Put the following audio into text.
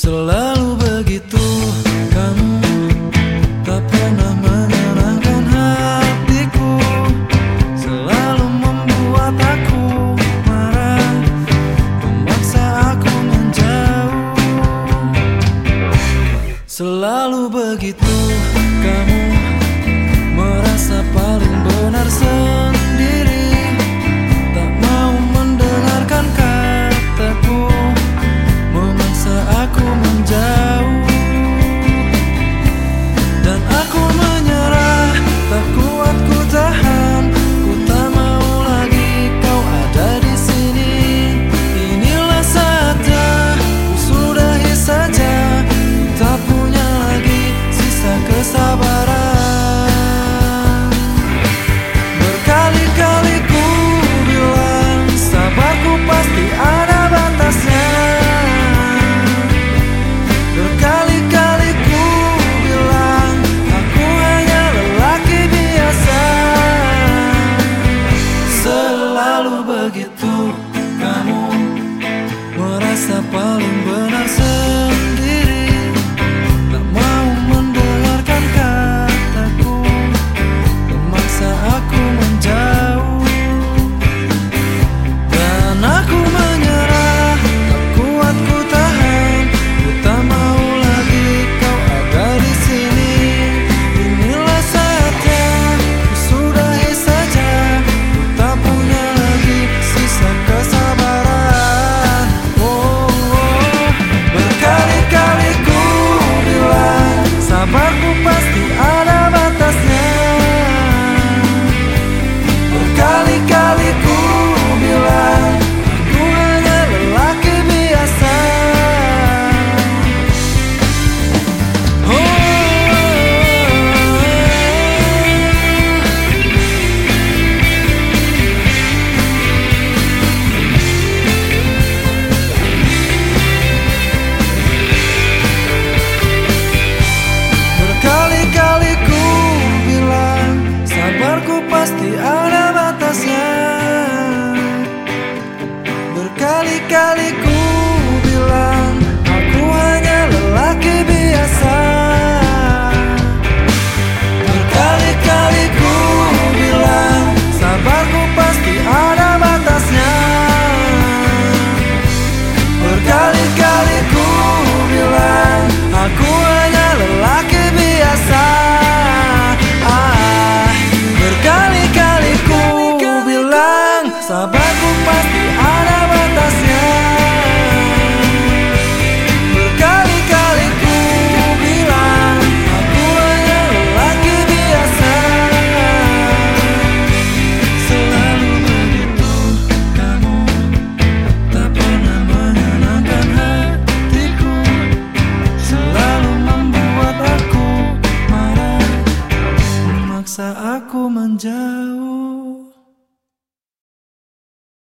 Selalu begitu. Kamu tak pernah menyenangkan hatiku. Selalu membuat aku marah Memaksa aku menjauh. Selalu begitu. 花零落 kali-kali ku memaksa aku menjauh.